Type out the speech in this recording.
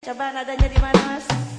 Coba nadanya di mana, Mas?